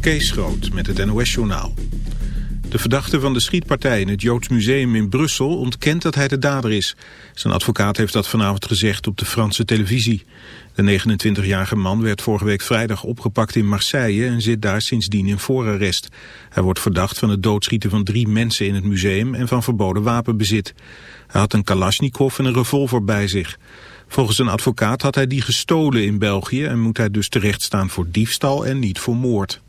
Kees Groot met het NOS-journaal. De verdachte van de schietpartij in het Joods Museum in Brussel ontkent dat hij de dader is. Zijn advocaat heeft dat vanavond gezegd op de Franse televisie. De 29-jarige man werd vorige week vrijdag opgepakt in Marseille en zit daar sindsdien in voorarrest. Hij wordt verdacht van het doodschieten van drie mensen in het museum en van verboden wapenbezit. Hij had een kalasjnikov en een revolver bij zich. Volgens een advocaat had hij die gestolen in België en moet hij dus terechtstaan voor diefstal en niet voor moord.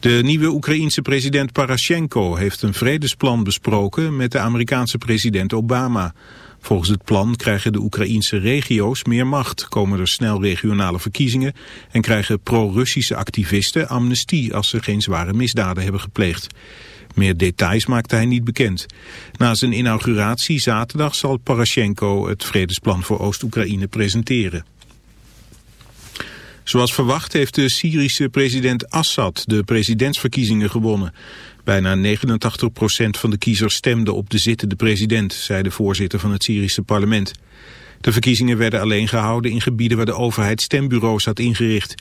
De nieuwe Oekraïense president Parashenko heeft een vredesplan besproken met de Amerikaanse president Obama. Volgens het plan krijgen de Oekraïense regio's meer macht, komen er snel regionale verkiezingen en krijgen pro-Russische activisten amnestie als ze geen zware misdaden hebben gepleegd. Meer details maakte hij niet bekend. Na zijn inauguratie zaterdag zal Parashenko het vredesplan voor Oost-Oekraïne presenteren. Zoals verwacht heeft de Syrische president Assad de presidentsverkiezingen gewonnen. Bijna 89% van de kiezers stemde op de zittende president, zei de voorzitter van het Syrische parlement. De verkiezingen werden alleen gehouden in gebieden waar de overheid stembureaus had ingericht.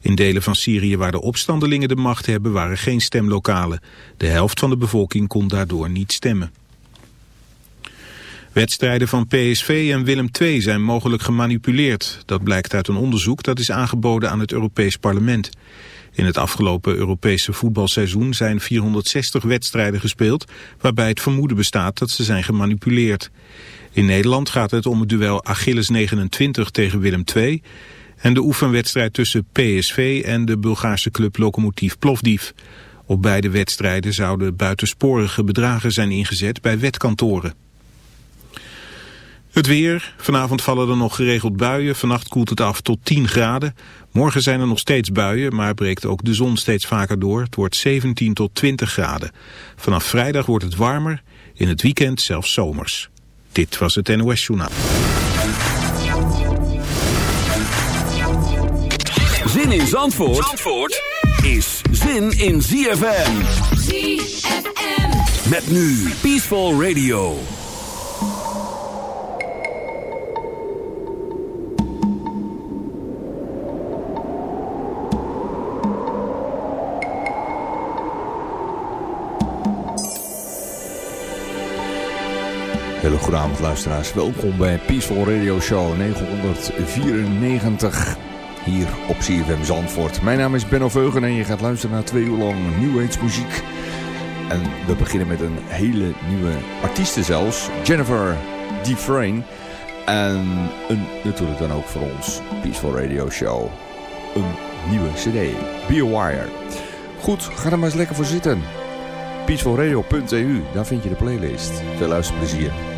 In delen van Syrië waar de opstandelingen de macht hebben waren geen stemlokalen. De helft van de bevolking kon daardoor niet stemmen. Wedstrijden van PSV en Willem II zijn mogelijk gemanipuleerd. Dat blijkt uit een onderzoek dat is aangeboden aan het Europees Parlement. In het afgelopen Europese voetbalseizoen zijn 460 wedstrijden gespeeld... waarbij het vermoeden bestaat dat ze zijn gemanipuleerd. In Nederland gaat het om het duel Achilles 29 tegen Willem II... en de oefenwedstrijd tussen PSV en de Bulgaarse club Lokomotief Plovdiv. Op beide wedstrijden zouden buitensporige bedragen zijn ingezet bij wetkantoren. Het weer. Vanavond vallen er nog geregeld buien. Vannacht koelt het af tot 10 graden. Morgen zijn er nog steeds buien, maar breekt ook de zon steeds vaker door. Het wordt 17 tot 20 graden. Vanaf vrijdag wordt het warmer. In het weekend zelfs zomers. Dit was het NOS Journaal. Zin in Zandvoort, Zandvoort is zin in ZFM. ZFM. Met nu Peaceful Radio. Hele goede luisteraars. Welkom bij Peaceful Radio Show 994 hier op CFM Zandvoort. Mijn naam is Benno Veugen en je gaat luisteren naar twee uur lang New Age muziek. En we beginnen met een hele nieuwe artieste zelfs, Jennifer Defrain. En een, natuurlijk dan ook voor ons Peaceful Radio Show een nieuwe cd, Be A Wire. Goed, ga er maar eens lekker voor zitten peacefulradio.eu, daar vind je de playlist. Veel luisterplezier.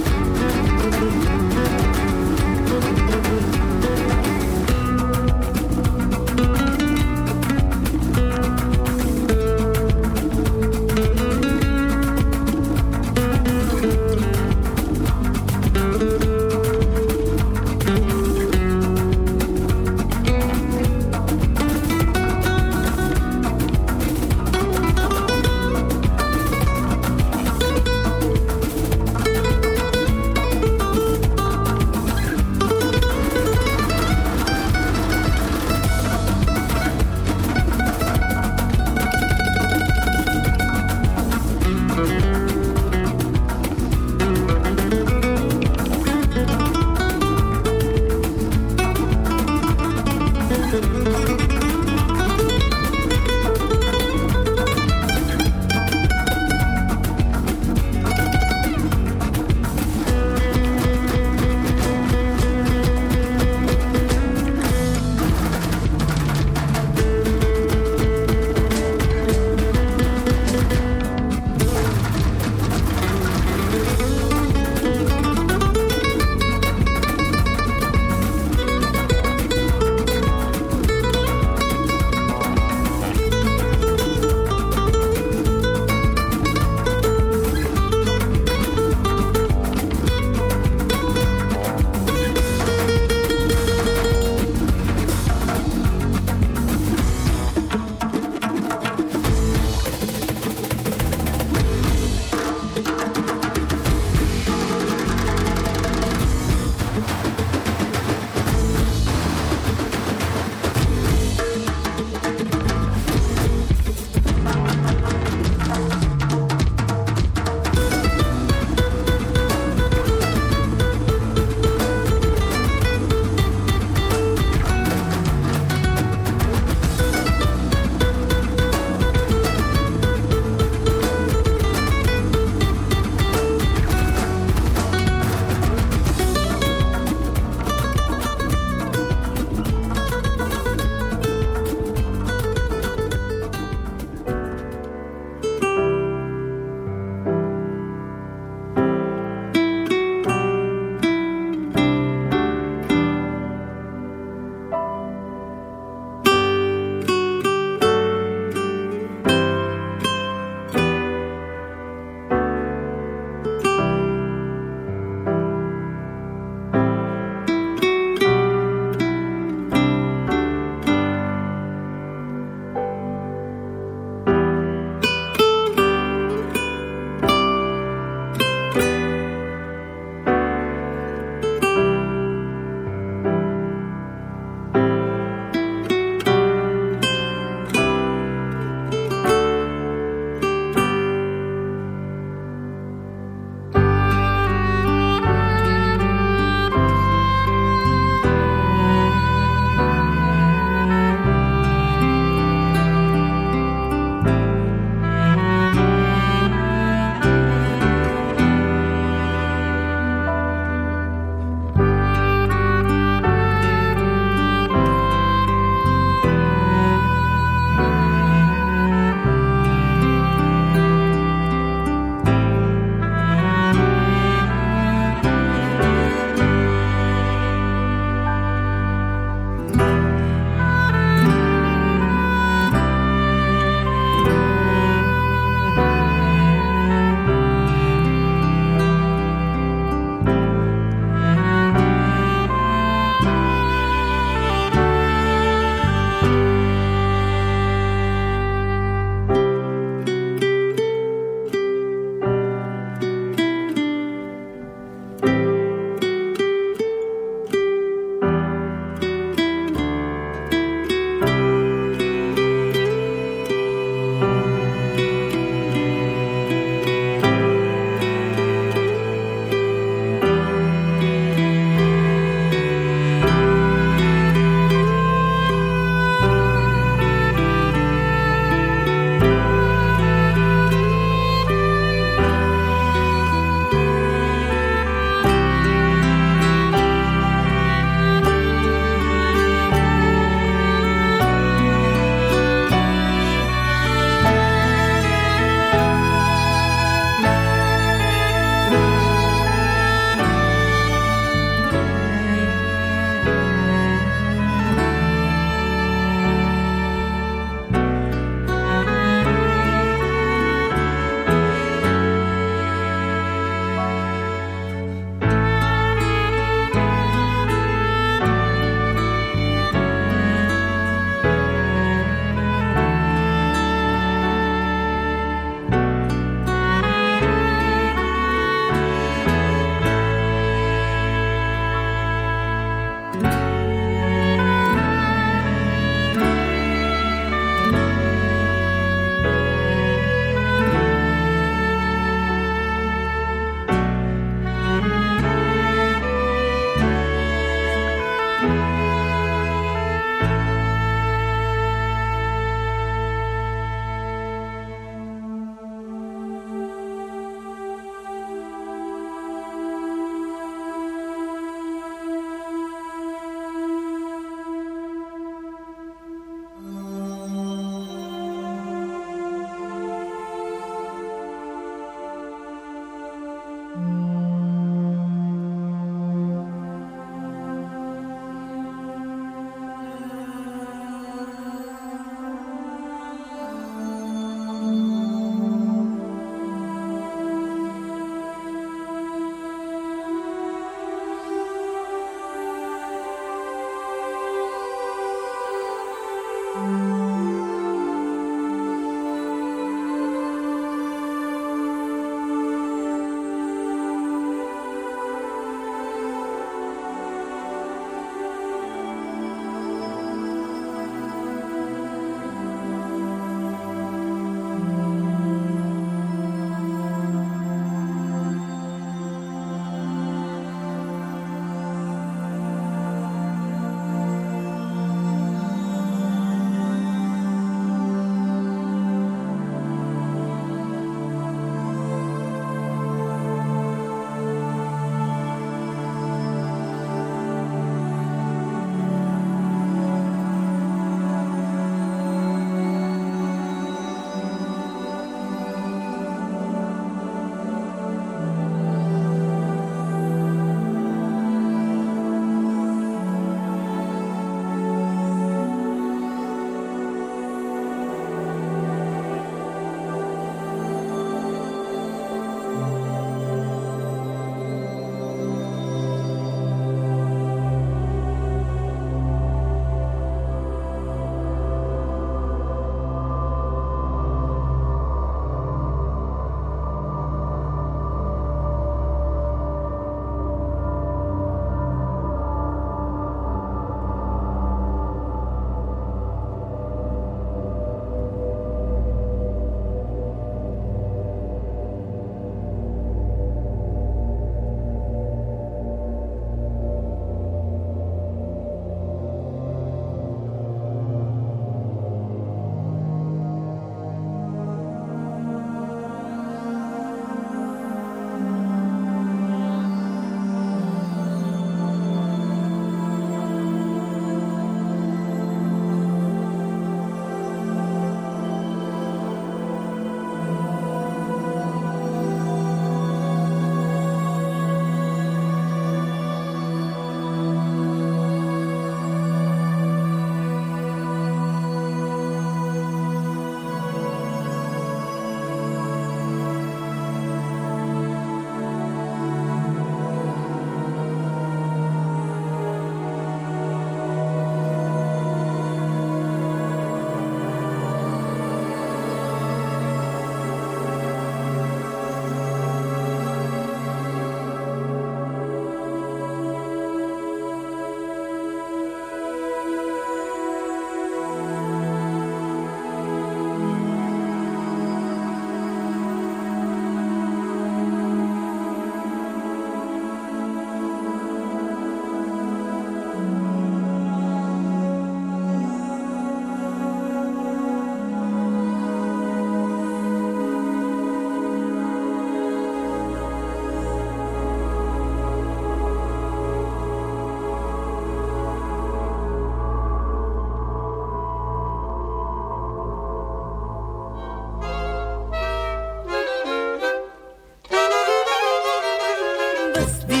Christmas.